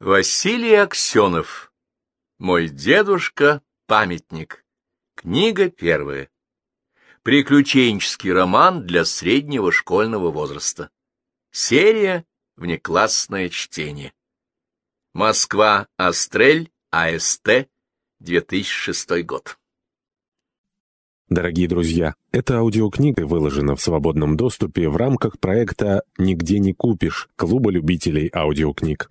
Василий Аксенов. Мой дедушка — памятник. Книга первая. Приключенческий роман для среднего школьного возраста. Серия «Внеклассное чтение». Москва, Астрель, АСТ, 2006 год. Дорогие друзья, эта аудиокнига выложена в свободном доступе в рамках проекта «Нигде не купишь» Клуба любителей аудиокниг.